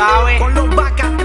sabes. Con los vacas